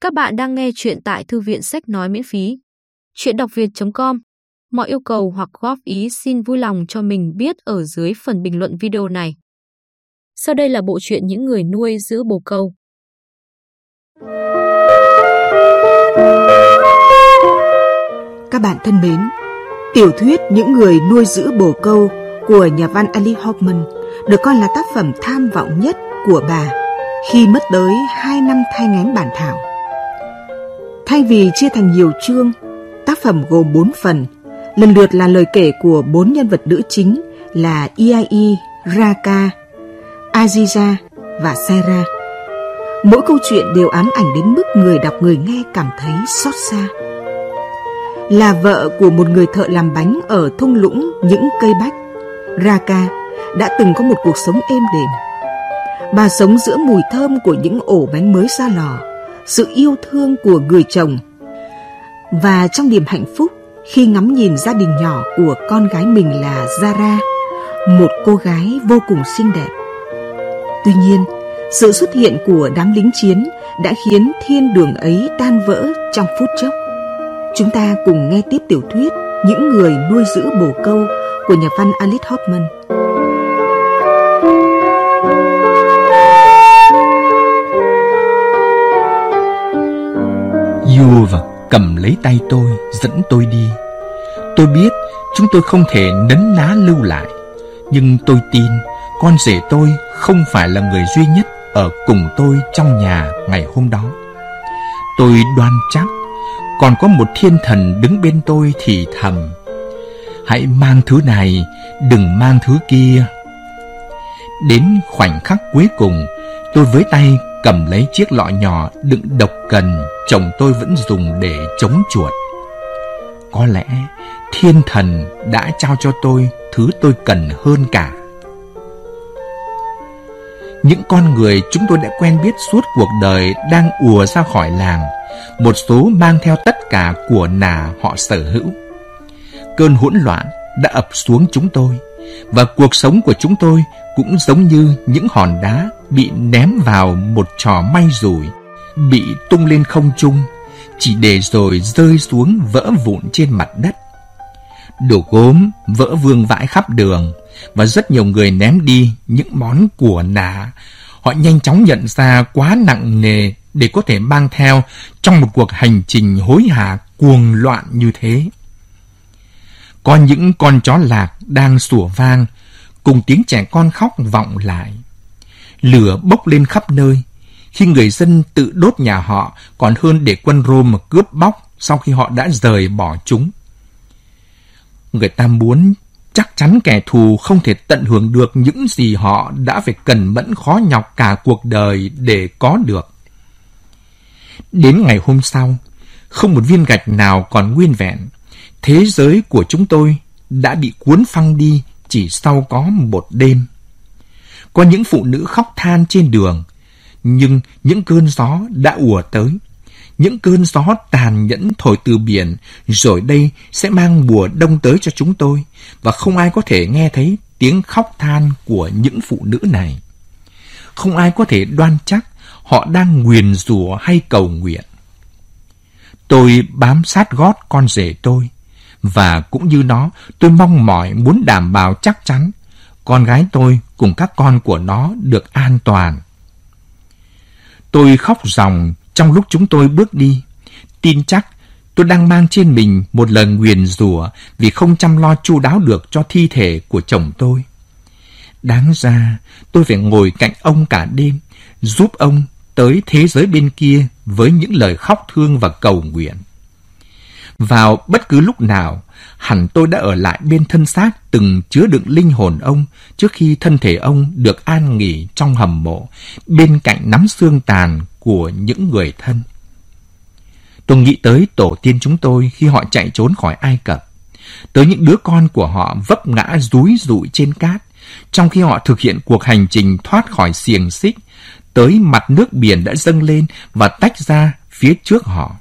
Các bạn đang nghe chuyện tại thư viện sách nói miễn phí. Chuyện đọc việt.com Mọi yêu cầu hoặc góp ý xin vui lòng cho mình biết ở dưới phần bình luận video này. Sau đây là bộ truyện những người nuôi giữ bồ câu. Các bạn thân mến, tiểu thuyết Những người nuôi giữ bồ câu của nhà văn Ali Hoffman được coi là tác phẩm tham vọng nhất của bà khi mất tới 2 năm thay ngén bản thảo. Thay vì chia thành nhiều chương, tác phẩm gồm 4 phần, lần lượt là lời kể của bốn nhân vật nữ chính là Iai, Raka, Aziza và Sera. Mỗi câu chuyện đều ám ảnh đến mức người đọc người nghe cảm thấy xót xa. Là vợ của một người thợ làm bánh ở thung lũng những cây bách, Raka đã từng có một cuộc sống êm đềm. Bà sống giữa mùi thơm của những ổ bánh mới ra lò, sự yêu thương của người chồng và trong niềm hạnh phúc khi ngắm nhìn gia đình nhỏ của con gái mình là Zara, một cô gái vô cùng xinh đẹp. Tuy nhiên, sự xuất hiện của đám lính chiến đã khiến thiên đường ấy tan vỡ trong phút chốc. Chúng ta cùng nghe tiếp tiểu thuyết Những người nuôi giữ bồ câu của nhà văn Alice Hoffman. Và cầm lấy tay tôi, dẫn tôi đi. Tôi biết chúng tôi không thể nấn ná lưu lại, nhưng tôi tin con rể tôi không phải là người duy nhất ở cùng tôi trong nhà ngày hôm đó. Tôi đoan chắc còn có một thiên thần đứng bên tôi thì thầm. Hãy mang thứ này, đừng mang thứ kia. Đến khoảnh khắc cuối cùng, tôi với tay cầm lấy chiếc lọ nhỏ đựng độc cần chồng tôi vẫn dùng để chống chuột. Có lẽ thiên thần đã trao cho tôi thứ tôi cần hơn cả. Những con người chúng tôi đã quen biết suốt cuộc đời đang ùa ra khỏi làng, một số mang theo tất cả của nà họ sở hữu. Cơn hỗn loạn đã ập xuống chúng tôi, và cuộc sống của chúng tôi cũng giống như những hòn đá bị ném vào một trò may rủi, bị tung lên không trung, chỉ để rồi rơi xuống vỡ vụn trên mặt đất. Đồ gốm vỡ vương vãi khắp đường và rất nhiều người ném đi những món của nà. Họ nhanh chóng nhận ra quá nặng nề để có thể mang theo trong một cuộc hành trình hối hả cuồng loạn như thế. Có những con chó lạc đang sủa vang, cùng tiếng trẻ con khóc vọng lại. Lửa bốc lên khắp nơi, khi người dân tự đốt nhà họ còn hơn để quân Rome cướp bóc sau khi họ đã rời bỏ chúng. Người ta muốn chắc chắn kẻ thù không thể tận hưởng được những gì họ đã phải cần mẫn khó nhọc cả cuộc đời để có được. Đến ngày hôm sau, không một viên gạch nào còn nguyên vẹn. Thế giới của chúng tôi đã bị cuốn phăng đi chỉ sau có một đêm. Có những phụ nữ khóc than trên đường, nhưng những cơn gió đã ùa tới. Những cơn gió tàn nhẫn thổi từ biển, rồi đây sẽ mang mùa đông tới cho chúng tôi, và không ai có thể nghe thấy tiếng khóc than của những phụ nữ này. Không ai có thể đoan chắc họ đang nguyền rủa hay cầu nguyện. Tôi bám sát gót con rể tôi, và cũng như nó, tôi mong mỏi muốn đảm bảo chắc chắn con gái tôi cùng các con của nó được an toàn. Tôi khóc ròng trong lúc chúng tôi bước đi, tin chắc tôi đang mang trên mình một lời nguyền rủa vì không chăm lo chu đáo được cho thi thể của chồng tôi. Đáng ra tôi phải ngồi cạnh ông cả đêm, giúp ông tới thế giới bên kia với những lời khóc thương và cầu nguyện. Vào bất cứ lúc nào, hẳn tôi đã ở lại bên thân xác từng chứa đựng linh hồn ông trước khi thân thể ông được an nghỉ trong hầm mộ, bên cạnh nắm xương tàn của những người thân. Tôi nghĩ tới tổ tiên chúng tôi khi họ chạy trốn khỏi Ai Cập, tới những đứa con của họ vấp ngã rúi rụi trên cát, trong khi họ thực hiện cuộc hành trình thoát khỏi xiềng xích, tới mặt nước biển đã dâng lên và tách ra phía trước họ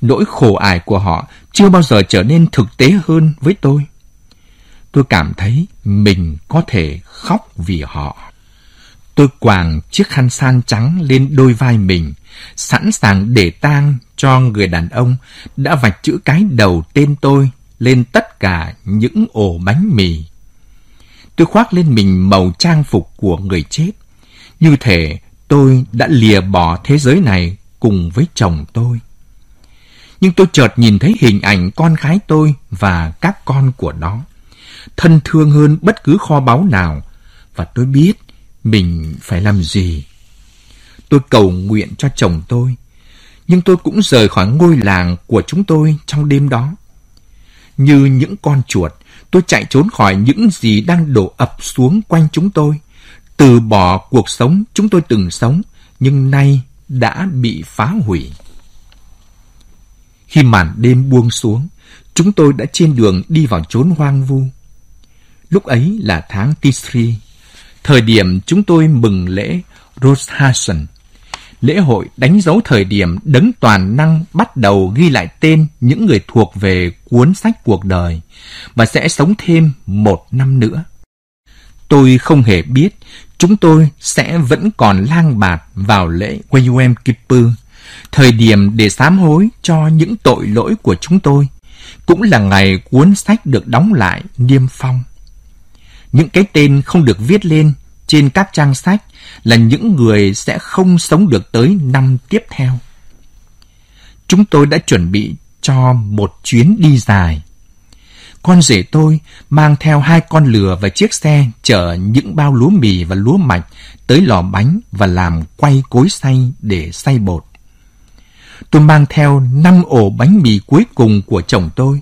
nỗi khổ ải của họ chưa bao giờ trở nên thực tế hơn với tôi. Tôi cảm thấy mình có thể khóc vì họ. Tôi quàng chiếc khăn san trắng lên đôi vai mình, sẵn sàng để tang cho người đàn ông đã vạch chữ cái đầu tên tôi lên tất cả những ổ bánh mì. Tôi khoác lên mình màu trang phục của người chết. Như thể tôi đã lìa bỏ thế giới này cùng với chồng tôi. Nhưng tôi chợt nhìn thấy hình ảnh con gái tôi và các con của nó. Thân thương hơn bất cứ kho báu nào. Và tôi biết mình phải làm gì. Tôi cầu nguyện cho chồng tôi. Nhưng tôi cũng rời khỏi ngôi làng của chúng tôi trong đêm đó. Như những con chuột, tôi chạy trốn khỏi những gì đang đổ ập xuống quanh chúng tôi. Từ bỏ cuộc sống chúng tôi từng sống, nhưng nay đã bị phá hủy. Khi màn đêm buông xuống, chúng tôi đã trên đường đi vào chốn hoang vu. Lúc ấy là tháng Tisri, thời điểm chúng tôi mừng lễ Rosh Hashan. lễ hội đánh dấu thời điểm đấng toàn năng bắt đầu ghi lại tên những người thuộc về cuốn sách cuộc đời và sẽ sống thêm một năm nữa. Tôi không hề biết chúng tôi sẽ vẫn còn lang bạt vào lễ Yom Kippur, thời điểm để sám hối cho những tội lỗi của chúng tôi, cũng là ngày cuốn sách được đóng lại niêm phong. Những cái tên không được viết lên trên các trang sách là những người sẽ không sống được tới năm tiếp theo. Chúng tôi đã chuẩn bị cho một chuyến đi dài. Con rể tôi mang theo hai con lừa và chiếc xe chở những bao lúa mì và lúa mạch tới lò bánh và làm quay cối xay để xay bột. Tôi mang theo năm ổ bánh mì cuối cùng của chồng tôi,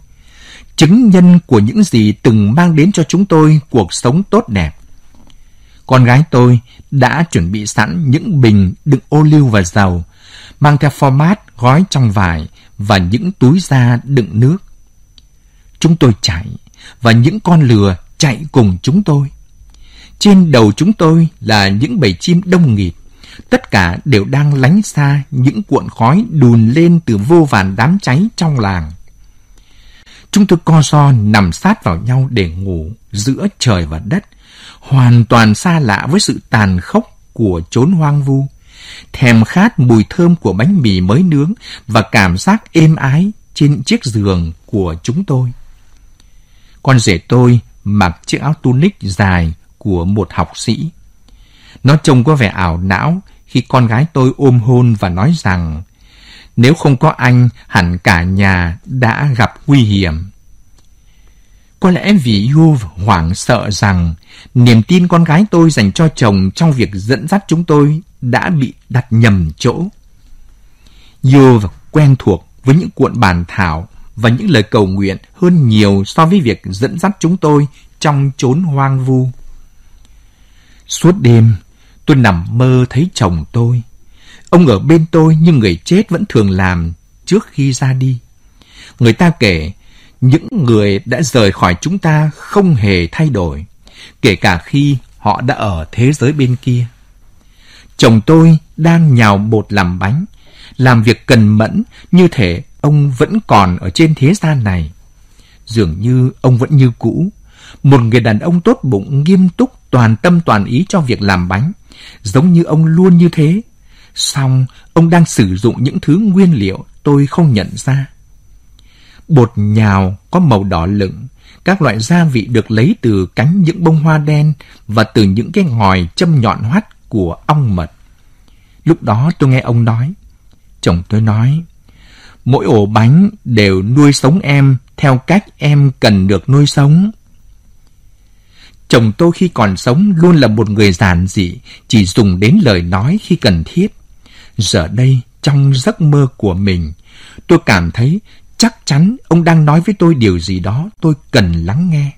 chứng nhân của những gì từng mang đến cho chúng tôi cuộc sống tốt đẹp. Con gái tôi đã chuẩn bị sẵn những bình đựng ô liu và dầu, mang theo format gói trong vải và những túi da đựng nước. Chúng tôi chạy, và những con lừa chạy cùng chúng tôi. Trên đầu chúng tôi là những bầy chim đông nghịt. Tất cả đều đang lánh xa những cuộn khói đùn lên từ vô vàn đám cháy trong làng. Chúng tôi co so nằm sát vào nhau để ngủ giữa trời và đất, hoàn toàn xa lạ với sự tàn khốc của chốn hoang vu. Thèm khát mùi thơm của bánh mì mới nướng và cảm giác êm ái trên chiếc giường của chúng tôi. Con rể tôi mặc chiếc áo tunic dài của một học sĩ. Nó trông có vẻ ảo não khi con gái tôi ôm hôn và nói rằng nếu không có anh, hẳn cả nhà đã gặp nguy hiểm. Có lẽ vì Yuv hoảng sợ rằng niềm tin con gái tôi dành cho chồng trong việc dẫn dắt chúng tôi đã bị đặt nhầm chỗ. Yuv quen thuộc với những cuộn bàn thảo và những lời cầu nguyện hơn nhiều so với việc dẫn dắt chúng tôi trong chốn hoang vu. Suốt đêm, tôi nằm mơ thấy chồng tôi. Ông ở bên tôi như người chết vẫn thường làm trước khi ra đi. Người ta kể những người đã rời khỏi chúng ta không hề thay đổi, kể cả khi họ đã ở thế giới bên kia. Chồng tôi đang nhào bột làm bánh, làm việc cần mẫn như thể ông vẫn còn ở trên thế gian này. Dường như ông vẫn như cũ, một người đàn ông tốt bụng nghiêm túc toàn tâm toàn ý cho việc làm bánh, giống như ông luôn như thế. Xong, ông đang sử dụng những thứ nguyên liệu tôi không nhận ra. Bột nhào có màu đỏ lửng, các loại gia vị được lấy từ cánh những bông hoa đen và từ những cái ngòi châm nhọn hoắt của ong mật. Lúc đó tôi nghe ông nói, chồng tôi nói, mỗi ổ bánh đều nuôi sống em theo cách em cần được nuôi sống. Chồng tôi khi còn sống luôn là một người giản dị, chỉ dùng đến lời nói khi cần thiết. Giờ đây, trong giấc mơ của mình, tôi cảm thấy chắc chắn ông đang nói với tôi điều gì đó tôi cần lắng nghe.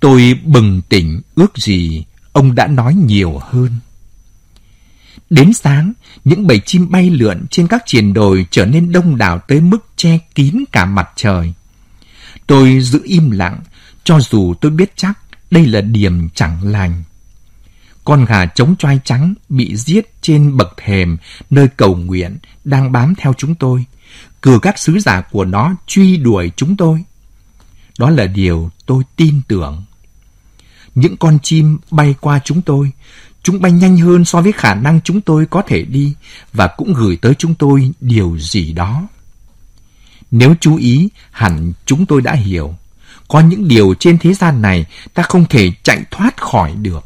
Tôi bừng tỉnh ước gì ông đã nói nhiều hơn. Đến sáng, những bầy chim bay lượn trên các triền đồi trở nên đông đảo tới mức che kín cả mặt trời. Tôi giữ im lặng, cho dù tôi biết chắc đây là điểm chẳng lành. Con gà trống choai trắng bị giết trên bậc thềm nơi cầu nguyện đang bám theo chúng tôi, cử các sứ giả của nó truy đuổi chúng tôi. Đó là điều tôi tin tưởng. Những con chim bay qua chúng tôi, Chúng bay nhanh hơn so với khả năng chúng tôi có thể đi và cũng gửi tới chúng tôi điều gì đó. Nếu chú ý, hẳn chúng tôi đã hiểu. Có những điều trên thế gian này ta không thể chạy thoát khỏi được.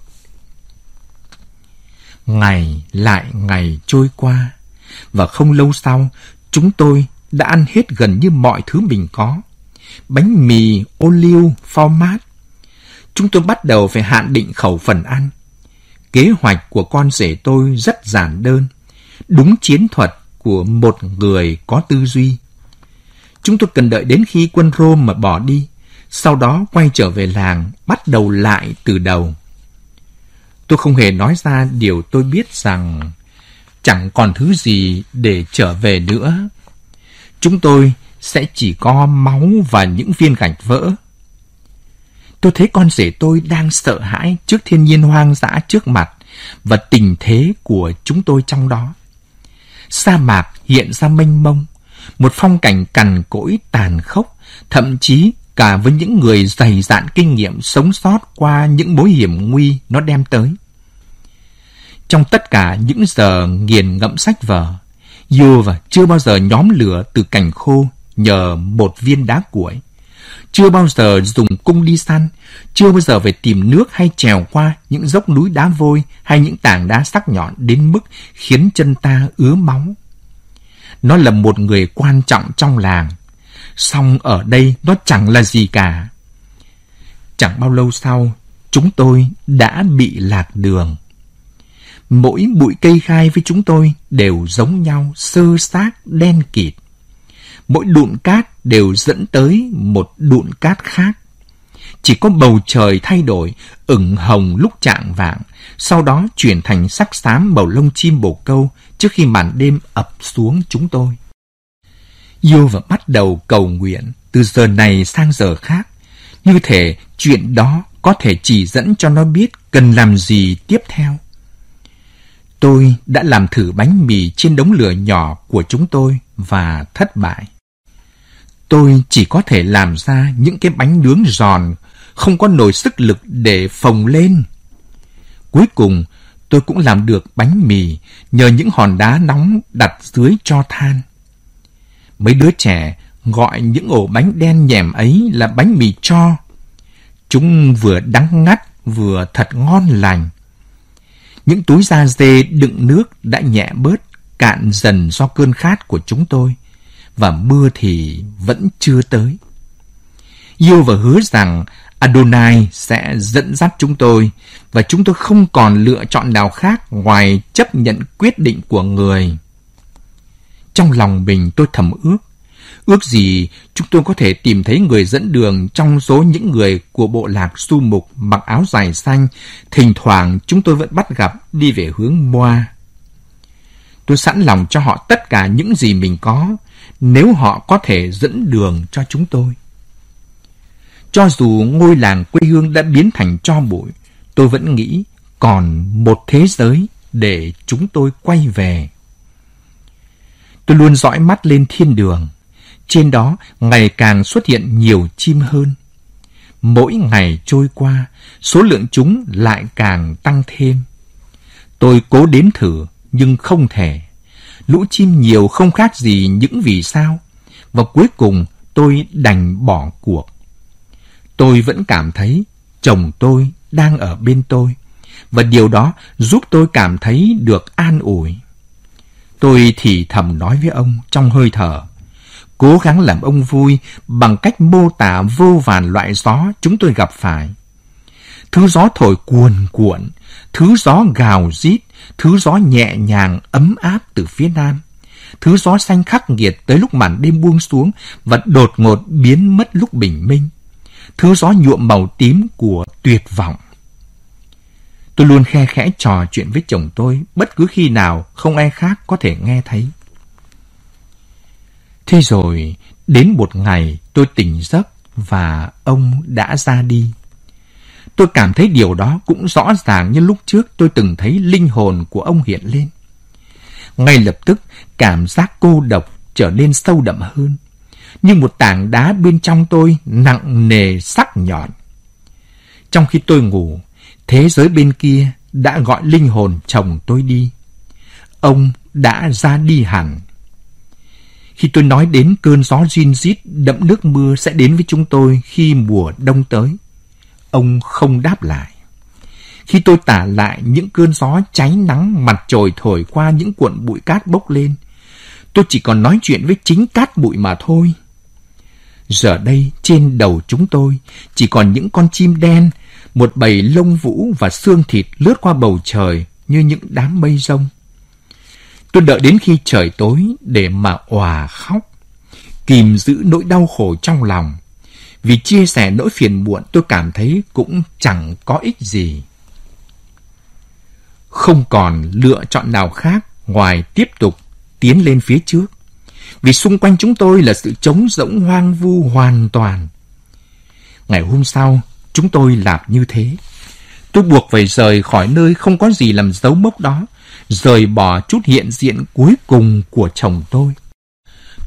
Ngày lại ngày trôi qua, và không lâu sau, chúng tôi đã ăn hết gần như mọi thứ mình có. Bánh mì, ô liu, phao mát. Chúng tôi bắt đầu phải hạn định khẩu phần ăn. Kế hoạch của con rể tôi rất giản đơn, đúng chiến thuật của một người có tư duy. Chúng tôi cần đợi đến khi quân Rome mà bỏ đi, sau đó quay trở về làng, bắt đầu lại từ đầu. Tôi không hề nói ra điều tôi biết rằng chẳng còn thứ gì để trở về nữa. Chúng tôi sẽ chỉ có máu và những viên gạch vỡ. Tôi thấy con rể tôi đang sợ hãi trước thiên nhiên hoang dã trước mặt và tình thế của chúng tôi trong đó. Sa mạc hiện ra mênh mông, một phong cảnh cằn cỗi tàn khốc, thậm chí cả với những người dày dạn kinh nghiệm sống sót qua những mối hiểm nguy nó đem tới. Trong tất cả những giờ nghiền ngẫm sách vở, Yuva chưa bao giờ nhóm lửa từ cành khô nhờ một viên đá cuội. Chưa bao giờ dùng cung đi săn, chưa bao giờ phải tìm nước hay trèo qua những dốc núi đá vôi hay những tảng đá sắc nhọn đến mức khiến chân ta ứa máu. Nó là một người quan trọng trong làng, song ở đây nó chẳng là gì cả. Chẳng bao lâu sau, chúng tôi đã bị lạc đường. Mỗi bụi cây khai với chúng tôi đều giống nhau, sơ xác, đen kịt. Mỗi đụn cát đều dẫn tới một đụn cát khác. Chỉ có bầu trời thay đổi, ửng hồng lúc trạng vạng, sau đó chuyển thành sắc xám màu lông chim bồ câu trước khi màn đêm ập xuống chúng tôi. Yêu và bắt đầu cầu nguyện từ giờ này sang giờ khác. Như thể chuyện đó có thể chỉ dẫn cho nó biết cần làm gì tiếp theo. Tôi đã làm thử bánh mì trên đống lửa nhỏ của chúng tôi và thất bại. Tôi chỉ có thể làm ra những cái bánh nướng giòn, không có nổi sức lực để phồng lên. Cuối cùng, tôi cũng làm được bánh mì nhờ những hòn đá nóng đặt dưới cho than. Mấy đứa trẻ gọi những ổ bánh đen nhèm ấy là bánh mì cho. Chúng vừa đắng ngắt vừa thật ngon lành. Những túi da dê đựng nước đã nhẹ bớt, cạn dần do cơn khát của chúng tôi, và mưa thì vẫn chưa tới. Yêu và hứa rằng Adonai sẽ dẫn dắt chúng tôi, và chúng tôi không còn lựa chọn nào khác ngoài chấp nhận quyết định của người. Trong lòng mình tôi thầm ước, ước gì chúng tôi có thể tìm thấy người dẫn đường trong số những người của bộ lạc su mục mặc áo dài xanh, thỉnh thoảng chúng tôi vẫn bắt gặp đi về hướng Moa. Tôi sẵn lòng cho họ tất cả những gì mình có, nếu họ có thể dẫn đường cho chúng tôi. Cho dù ngôi làng quê hương đã biến thành cho bụi, tôi vẫn nghĩ còn một thế giới để chúng tôi quay về. Tôi luôn dõi mắt lên thiên đường. Trên đó ngày càng xuất hiện nhiều chim hơn. Mỗi ngày trôi qua, số lượng chúng lại càng tăng thêm. Tôi cố đếm thử, nhưng không thể. Lũ chim nhiều không khác gì những vì sao. Và cuối cùng tôi đành bỏ cuộc. Tôi vẫn cảm thấy chồng tôi đang ở bên tôi. Và điều đó giúp tôi cảm thấy được an ủi. Tôi thì thầm nói với ông trong hơi thở, cố gắng làm ông vui bằng cách mô tả vô vàn loại gió chúng tôi gặp phải. Thứ gió thổi cuồn cuộn, thứ gió gào rít, thứ gió nhẹ nhàng ấm áp từ phía nam. Thứ gió xanh khắc nghiệt tới lúc màn đêm buông xuống và đột ngột biến mất lúc bình minh. Thứ gió nhuộm màu tím của tuyệt vọng. Tôi luôn khe khẽ trò chuyện với chồng tôi bất cứ khi nào không ai khác có thể nghe thấy. Thế rồi, đến một ngày tôi tỉnh giấc và ông đã ra đi. Tôi cảm thấy điều đó cũng rõ ràng như lúc trước tôi từng thấy linh hồn của ông hiện lên. Ngay lập tức, cảm giác cô độc trở nên sâu đậm hơn. Như một tảng đá bên trong tôi nặng nề sắc nhọn. Trong khi tôi ngủ, thế giới bên kia đã gọi linh hồn chồng tôi đi. Ông đã ra đi hẳn. Khi tôi nói đến cơn gió rin rít đậm nước mưa sẽ đến với chúng tôi khi mùa đông tới, ông không đáp lại. Khi tôi tả lại những cơn gió cháy nắng mặt trời thổi qua những cuộn bụi cát bốc lên, tôi chỉ còn nói chuyện với chính cát bụi mà thôi. Giờ đây trên đầu chúng tôi chỉ còn những con chim đen, một bầy lông vũ và xương thịt lướt qua bầu trời như những đám mây rông. Tôi đợi đến khi trời tối để mà òa khóc, kìm giữ nỗi đau khổ trong lòng. Vì chia sẻ nỗi phiền muộn tôi cảm thấy cũng chẳng có ích gì. Không còn lựa chọn nào khác ngoài tiếp tục tiến lên phía trước. Vì xung quanh chúng tôi là sự trống rỗng hoang vu hoàn toàn. Ngày hôm sau, chúng tôi làm như thế. Tôi buộc phải rời khỏi nơi không có gì làm dấu mốc đó, rời bỏ chút hiện diện cuối cùng của chồng tôi.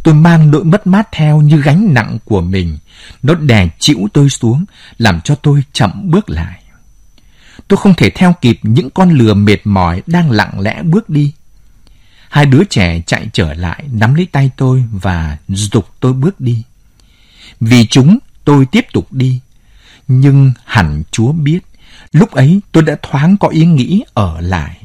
Tôi mang nỗi mất mát theo như gánh nặng của mình. Nó đè chịu tôi xuống, làm cho tôi chậm bước lại. Tôi không thể theo kịp những con lừa mệt mỏi đang lặng lẽ bước đi. Hai đứa trẻ chạy trở lại, nắm lấy tay tôi và dục tôi bước đi. Vì chúng, tôi tiếp tục đi. Nhưng hẳn Chúa biết, lúc ấy tôi đã thoáng có ý nghĩ ở lại.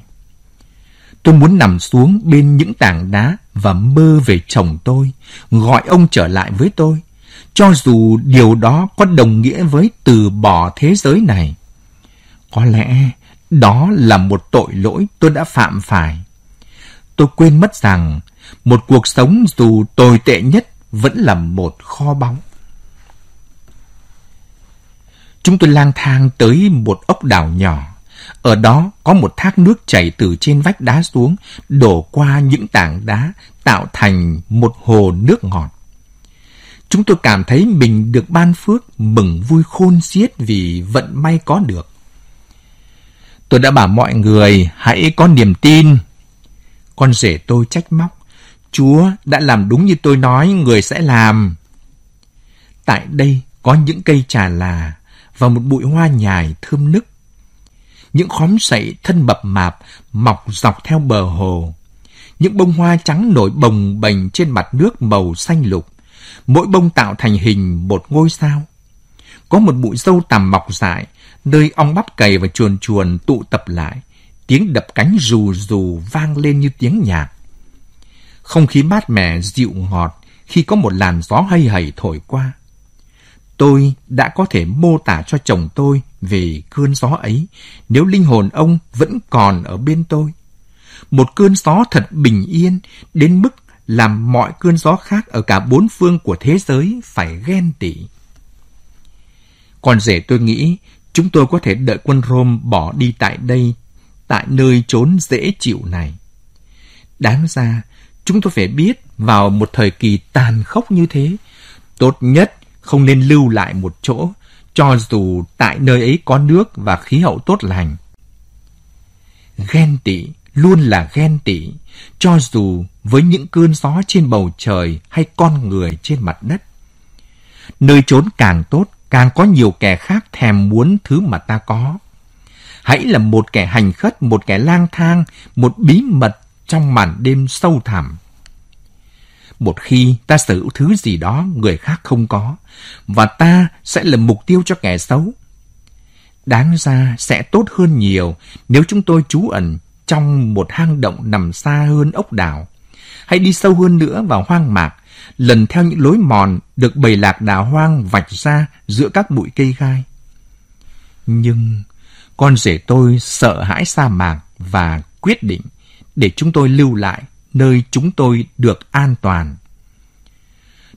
Tôi muốn nằm xuống bên những tảng đá và mơ về chồng tôi, gọi ông trở lại với tôi, cho dù điều đó có đồng nghĩa với từ bỏ thế giới này. Có lẽ đó là một tội lỗi tôi đã phạm phải. Tôi quên mất rằng một cuộc sống dù tồi tệ nhất vẫn là một kho báu. Chúng tôi lang thang tới một ốc đảo nhỏ. Ở đó có một thác nước chảy từ trên vách đá xuống, đổ qua những tảng đá, tạo thành một hồ nước ngọt. Chúng tôi cảm thấy mình được ban phước, mừng vui khôn xiết vì vận may có được. Tôi đã bảo mọi người hãy có niềm tin. Con rể tôi trách móc. Chúa đã làm đúng như tôi nói người sẽ làm. Tại đây có những cây trà là và một bụi hoa nhài thơm nức. Những khóm sậy thân bập mạp mọc dọc theo bờ hồ. Những bông hoa trắng nổi bồng bềnh trên mặt nước màu xanh lục. Mỗi bông tạo thành hình một ngôi sao. Có một bụi dâu tằm mọc dại, nơi ong bắp cày và chuồn chuồn tụ tập lại. Tiếng đập cánh rù rù vang lên như tiếng nhạc. Không khí mát mẻ dịu ngọt khi có một làn gió hay hầy thổi qua. Tôi đã có thể mô tả cho chồng tôi về cơn gió ấy nếu linh hồn ông vẫn còn ở bên tôi. Một cơn gió thật bình yên đến mức làm mọi cơn gió khác ở cả bốn phương của thế giới phải ghen tị. Còn rể tôi nghĩ chúng tôi có thể đợi quân Rome bỏ đi tại đây, tại nơi trốn dễ chịu này. Đáng ra, chúng tôi phải biết vào một thời kỳ tàn khốc như thế, tốt nhất không nên lưu lại một chỗ, cho dù tại nơi ấy có nước và khí hậu tốt lành. Ghen tị luôn là ghen tị, cho dù với những cơn gió trên bầu trời hay con người trên mặt đất. Nơi trốn càng tốt, càng có nhiều kẻ khác thèm muốn thứ mà ta có. Hãy là một kẻ hành khất, một kẻ lang thang, một bí mật trong màn đêm sâu thẳm. Một khi ta sở hữu thứ gì đó người khác không có, và ta sẽ là mục tiêu cho kẻ xấu. Đáng ra sẽ tốt hơn nhiều nếu chúng tôi trú ẩn trong một hang động nằm xa hơn ốc đảo, Hãy đi sâu hơn nữa vào hoang mạc, lần theo những lối mòn được bầy lạc đà hoang vạch ra giữa các bụi cây gai. Nhưng con rể tôi sợ hãi sa mạc và quyết định để chúng tôi lưu lại nơi chúng tôi được an toàn.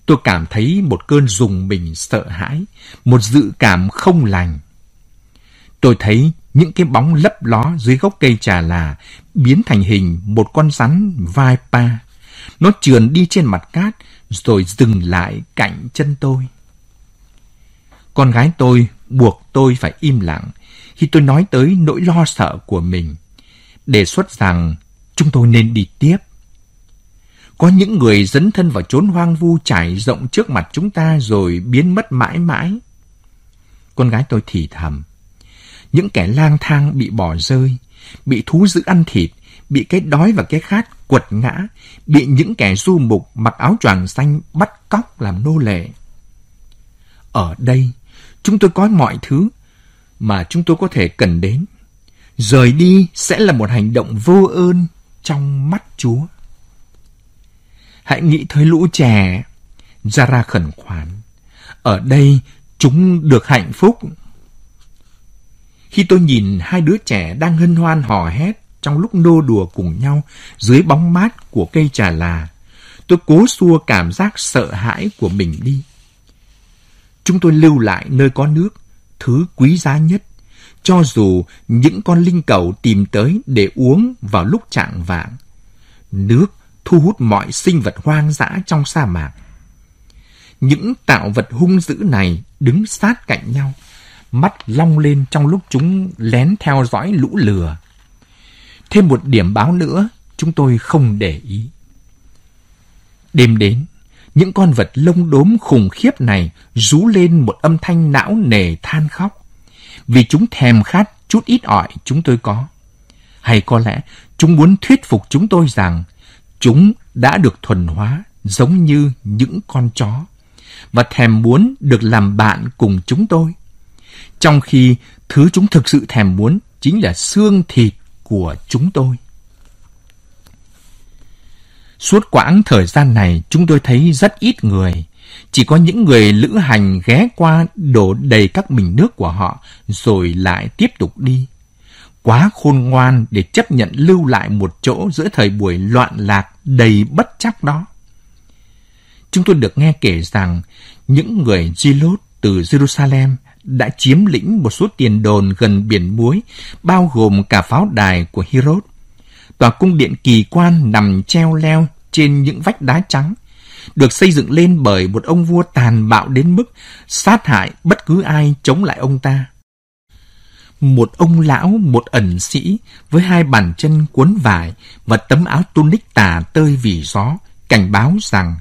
Tôi cảm thấy một cơn rùng mình sợ hãi, một dự cảm không lành. Tôi thấy những cái bóng lấp ló dưới gốc cây trà là biến thành hình một con rắn vai pa. Nó trườn đi trên mặt cát rồi dừng lại cạnh chân tôi. Con gái tôi buộc tôi phải im lặng khi tôi nói tới nỗi lo sợ của mình. Đề xuất rằng chúng tôi nên đi tiếp. Có những người dấn thân vào chốn hoang vu trải rộng trước mặt chúng ta rồi biến mất mãi mãi. Con gái tôi thì thầm. Những kẻ lang thang bị bỏ rơi, bị thú dữ ăn thịt, bị cái đói và cái khát quật ngã, bị những kẻ du mục mặc áo choàng xanh bắt cóc làm nô lệ. Ở đây, chúng tôi có mọi thứ mà chúng tôi có thể cần đến. Rời đi sẽ là một hành động vô ơn trong mắt Chúa. Hãy nghĩ tới lũ trẻ. Zara khẩn khoản. Ở đây chúng được hạnh phúc. Khi tôi nhìn hai đứa trẻ đang hân hoan hò hét trong lúc nô đùa cùng nhau dưới bóng mát của cây trà là, tôi cố xua cảm giác sợ hãi của mình đi. Chúng tôi lưu lại nơi có nước, thứ quý giá nhất, cho dù những con linh cầu tìm tới để uống vào lúc trạng vạng. Nước thu hút mọi sinh vật hoang dã trong sa mạc. Những tạo vật hung dữ này đứng sát cạnh nhau, mắt long lên trong lúc chúng lén theo dõi lũ lừa. Thêm một điểm báo nữa, chúng tôi không để ý. Đêm đến, những con vật lông đốm khủng khiếp này rú lên một âm thanh não nề than khóc, vì chúng thèm khát chút ít ỏi chúng tôi có. Hay có lẽ chúng muốn thuyết phục chúng tôi rằng chúng đã được thuần hóa giống như những con chó và thèm muốn được làm bạn cùng chúng tôi. Trong khi thứ chúng thực sự thèm muốn chính là xương thịt của chúng tôi. Suốt quãng thời gian này, chúng tôi thấy rất ít người. Chỉ có những người lữ hành ghé qua đổ đầy các bình nước của họ, rồi lại tiếp tục đi. Quá khôn ngoan để chấp nhận lưu lại một chỗ giữa thời buổi loạn lạc đầy bất chắc đó. Chúng tôi được nghe kể rằng những người Gilot từ Jerusalem đã chiếm lĩnh một số tiền đồn gần biển muối, bao gồm cả pháo đài của Herod. Tòa cung điện kỳ quan nằm treo leo trên những vách đá trắng, được xây dựng lên bởi một ông vua tàn bạo đến mức sát hại bất cứ ai chống lại ông ta. Một ông lão, một ẩn sĩ với hai bàn chân cuốn vải và tấm áo tunic tả tơi vì gió, cảnh báo rằng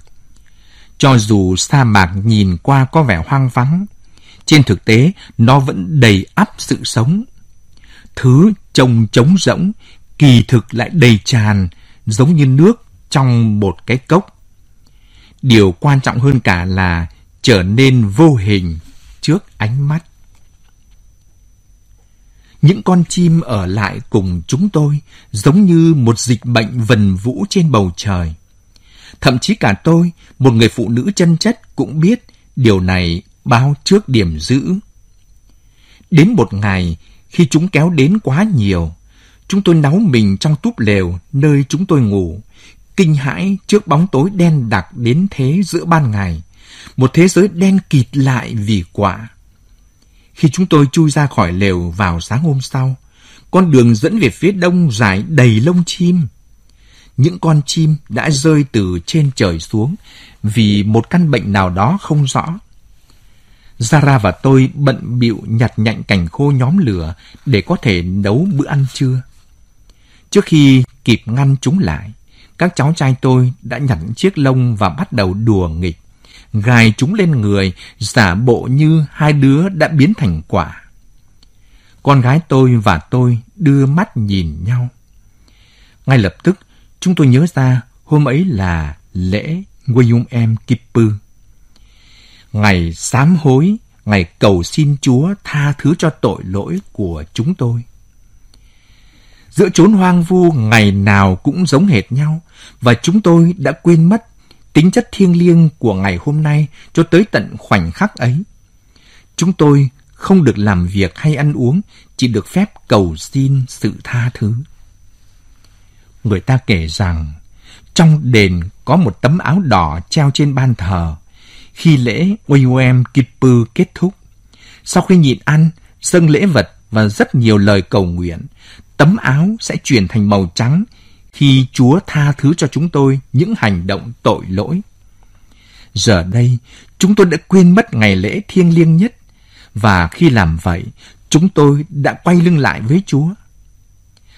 cho dù sa mạc nhìn qua có vẻ hoang vắng, trên thực tế nó vẫn đầy ắp sự sống. Thứ trông trống rỗng, kỳ thực lại đầy tràn, giống như nước trong một cái cốc. Điều quan trọng hơn cả là trở nên vô hình trước ánh mắt. Những con chim ở lại cùng chúng tôi giống như một dịch bệnh vần vũ trên bầu trời. Thậm chí cả tôi, một người phụ nữ chân chất cũng biết điều này bao trước điểm giữ. Đến một ngày, khi chúng kéo đến quá nhiều, chúng tôi náu mình trong túp lều nơi chúng tôi ngủ, kinh hãi trước bóng tối đen đặc đến thế giữa ban ngày, một thế giới đen kịt lại vì quả. Khi chúng tôi chui ra khỏi lều vào sáng hôm sau, con đường dẫn về phía đông dài đầy lông chim. Những con chim đã rơi từ trên trời xuống vì một căn bệnh nào đó không rõ. Zara và tôi bận bịu nhặt nhạnh cành khô nhóm lửa để có thể nấu bữa ăn trưa. Trước khi kịp ngăn chúng lại, các cháu trai tôi đã nhặt chiếc lông và bắt đầu đùa nghịch, gài chúng lên người, giả bộ như hai đứa đã biến thành quả. Con gái tôi và tôi đưa mắt nhìn nhau. Ngay lập tức, chúng tôi nhớ ra hôm ấy là lễ William em Kippur. Ngày sám hối, ngày cầu xin Chúa tha thứ cho tội lỗi của chúng tôi. Giữa chốn hoang vu ngày nào cũng giống hệt nhau và chúng tôi đã quên mất tính chất thiêng liêng của ngày hôm nay cho tới tận khoảnh khắc ấy. Chúng tôi không được làm việc hay ăn uống, chỉ được phép cầu xin sự tha thứ. Người ta kể rằng trong đền có một tấm áo đỏ treo trên ban thờ. Khi lễ Yom Kippur kết thúc, sau khi nhịn ăn, dâng lễ vật và rất nhiều lời cầu nguyện, tấm áo sẽ chuyển thành màu trắng khi Chúa tha thứ cho chúng tôi những hành động tội lỗi. Giờ đây, chúng tôi đã quên mất ngày lễ thiêng liêng nhất, và khi làm vậy, chúng tôi đã quay lưng lại với Chúa.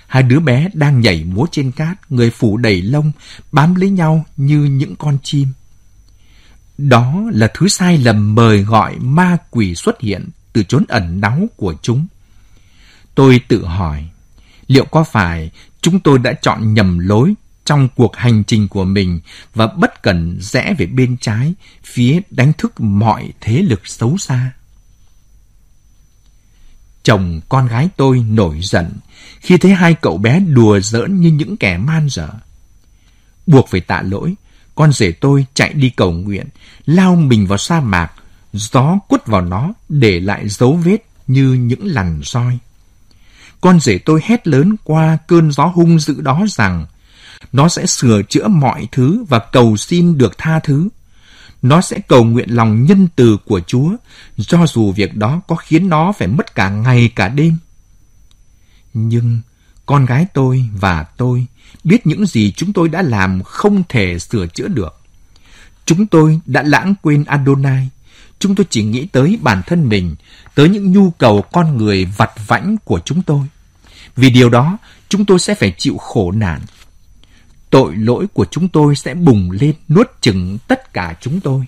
Hai đứa bé đang nhảy múa trên cát, người phủ đầy lông, bám lấy nhau như những con chim. Đó là thứ sai lầm mời gọi ma quỷ xuất hiện từ chốn ẩn náu của chúng. Tôi tự hỏi, liệu có phải chúng tôi đã chọn nhầm lối trong cuộc hành trình của mình và bất cần rẽ về bên trái, phía đánh thức mọi thế lực xấu xa? Chồng con gái tôi nổi giận khi thấy hai cậu bé đùa giỡn như những kẻ man dở. Buộc phải tạ lỗi, con rể tôi chạy đi cầu nguyện, lao mình vào sa mạc, gió quất vào nó để lại dấu vết như những lằn roi. Con rể tôi hét lớn qua cơn gió hung dữ đó rằng nó sẽ sửa chữa mọi thứ và cầu xin được tha thứ. Nó sẽ cầu nguyện lòng nhân từ của Chúa, cho dù việc đó có khiến nó phải mất cả ngày cả đêm. Nhưng con gái tôi và tôi biết những gì chúng tôi đã làm không thể sửa chữa được. Chúng tôi đã lãng quên Adonai. Chúng tôi chỉ nghĩ tới bản thân mình, tới những nhu cầu con người vặt vãnh của chúng tôi. Vì điều đó, chúng tôi sẽ phải chịu khổ nạn. Tội lỗi của chúng tôi sẽ bùng lên nuốt chừng tất cả chúng tôi.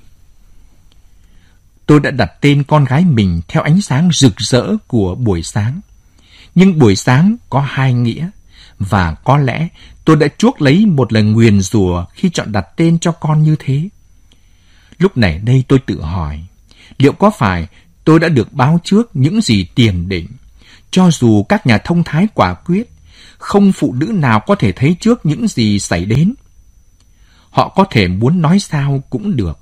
Tôi đã đặt tên con gái mình theo ánh sáng rực rỡ của buổi sáng. Nhưng buổi sáng có hai nghĩa, và có lẽ tôi đã chuốc lấy một lời nguyền rủa khi chọn đặt tên cho con như thế. Lúc này đây tôi tự hỏi, liệu có phải tôi đã được báo trước những gì tiền định, cho dù các nhà thông thái quả quyết, không phụ nữ nào có thể thấy trước những gì xảy đến. Họ có thể muốn nói sao cũng được.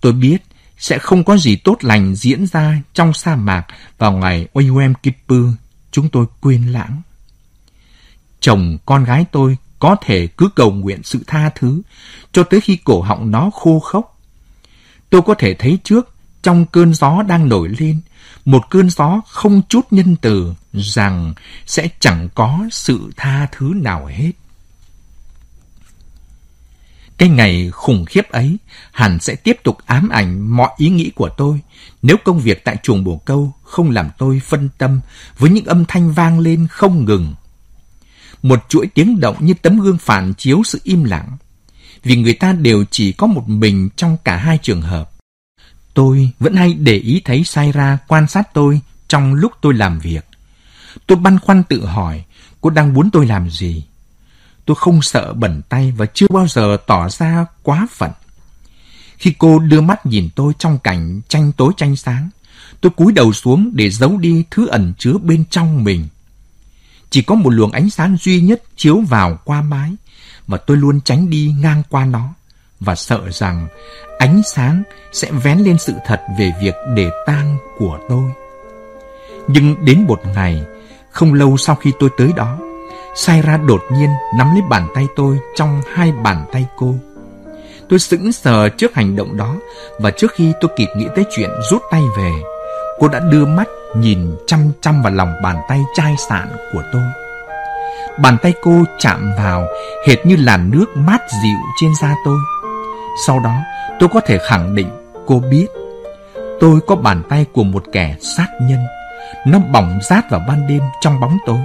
Tôi biết sẽ không có gì tốt lành diễn ra trong sa mạc vào ngày Yom Kippur chúng tôi quên lãng. Chồng con gái tôi có thể cứ cầu nguyện sự tha thứ cho tới khi cổ họng nó khô khốc. Tôi có thể thấy trước trong cơn gió đang nổi lên, một cơn gió không chút nhân từ rằng sẽ chẳng có sự tha thứ nào hết. Cái ngày khủng khiếp ấy hẳn sẽ tiếp tục ám ảnh mọi ý nghĩ của tôi nếu công việc tại chuồng bồ câu không làm tôi phân tâm với những âm thanh vang lên không ngừng. Một chuỗi tiếng động như tấm gương phản chiếu sự im lặng, vì người ta đều chỉ có một mình trong cả hai trường hợp. Tôi vẫn hay để ý thấy sai ra quan sát tôi trong lúc tôi làm việc. Tôi băn khoăn tự hỏi, cô đang muốn tôi làm gì? Tôi không sợ bẩn tay và chưa bao giờ tỏ ra quá phận. Khi cô đưa mắt nhìn tôi trong cảnh tranh tối tranh sáng, tôi cúi đầu xuống để giấu đi thứ ẩn chứa bên trong mình. Chỉ có một luồng ánh sáng duy nhất chiếu vào qua mái, và tôi luôn tránh đi ngang qua nó, và sợ rằng ánh sáng sẽ vén lên sự thật về việc để tang của tôi. Nhưng đến một ngày, không lâu sau khi tôi tới đó, Saira đột nhiên nắm lấy bàn tay tôi trong hai bàn tay cô. Tôi sững sờ trước hành động đó và trước khi tôi kịp nghĩ tới chuyện rút tay về, cô đã đưa mắt nhìn chăm chăm vào lòng bàn tay chai sạn của tôi. Bàn tay cô chạm vào hệt như làn nước mát dịu trên da tôi. Sau đó, tôi có thể khẳng định cô biết tôi có bàn tay của một kẻ sát nhân. Nó bỏng rát vào ban đêm trong bóng tối.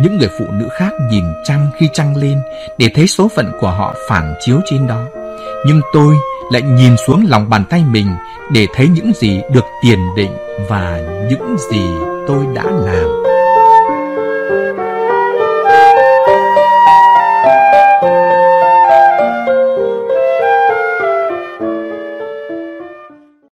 Những người phụ nữ khác nhìn trăng khi trăng lên để thấy số phận của họ phản chiếu trên đó. Nhưng tôi lại nhìn xuống lòng bàn tay mình để thấy những gì được tiền định và những gì tôi đã làm.